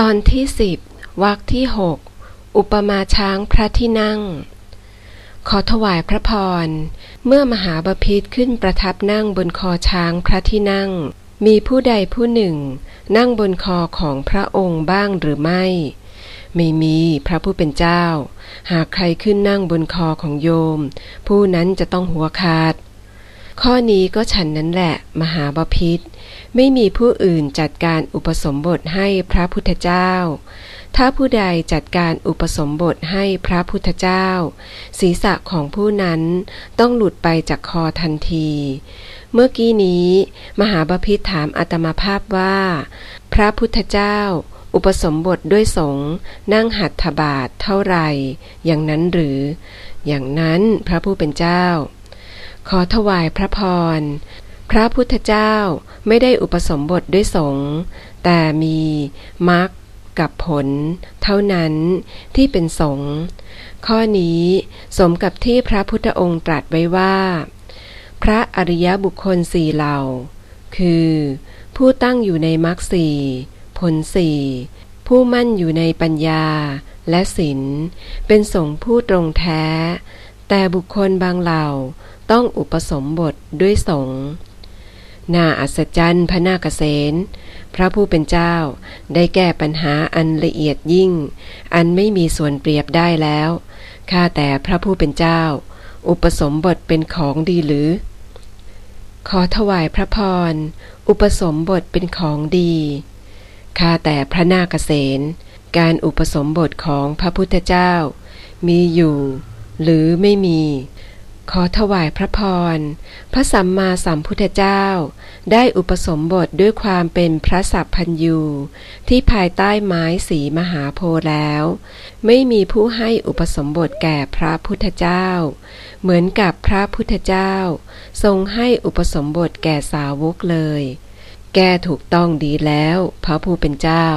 ตอนที่สิบวรรคที่หกอุปมาช้างพระที่นั่ง ขอถวายพระพร เมื่อมหาบพิษขึ้นประทับนั่งบนคอช้างพระที่นั่ง มีผู้ใดผู้หนึ่ง นั่งบนคอของพระองค์บ้างหรือไม่ ไม่มีพระผู้เป็นเจ้า หากใครขึ้นนั่งบนคอของโยม ผู้นั้นจะต้องหัวขาด ข้อนี้ก็ฉันนั้นแหละ มหาบพิษ ไม่มีผู้อื่นจัดการอุปสมบทให้พระพุทธเจ้า ถ้าผู้ใดจัดการอุปสมบทให้พระพุทธเจ้า ศีรษะของผู้นั้นต้องหลุดไปจากคอทันที เมื่อกี้นี้ มหาบพิษถามอาตมาภาพว่า พระพุทธเจ้า อุปสมบทด้วยสงฆ์นั่งหัตถบาทเท่าไหร่ อย่างนั้นหรือ อย่างนั้นพระผู้เป็นเจ้า ขอถวายพระพร พระพุทธเจ้าไม่ได้อุปสมบทด้วยสงฆ์แต่มีมรรคกับผล เท่านั้นที่เป็นสงฆ์ข้อนี้สมกับที่พระพุทธองค์ตรัสไว้ว่า พระอริยบุคคลสี่เหล่า คือ ผู้ตั้งอยู่ในมรรคสี่ผลสี่ผู้มั่นอยู่ในปัญญาและศีลเป็นสงฆ์ผู้ตรงแท้ แต่บุคคลบางเหล่าต้องอุปสมบทด้วยสงฆ์น่าอัศจรรย์พระนาคเษนพระผู้เป็นเจ้าได้แก้ปัญหาอันละเอียดยิ่ง อันไม่มีส่วนเปรียบได้แล้วข้าแต่พระผู้เป็นเจ้า อุปสมบทเป็นของดีหรือ ขอถวายพระพร อุปสมบทเป็นของดีข้าแต่พระนาคเษนการอุปสมบทของพระพุทธเจ้า มีอยู่ หรือไม่มี ขอถวายพระพร พระสัมมาสัมพุทธเจ้า ได้อุปสมบทด้วยความเป็นพระสัพพัญยูที่ภายใต้ไม้สีมหาโพธิ์แล้ว ไม่มีผู้ให้อุปสมบทแก่พระพุทธเจ้า เหมือนกับพระพุทธเจ้า ทรงให้อุปสมบทแก่สาวกเลย แกถูกต้องดีแล้ว พระผู้เป็นเจ้า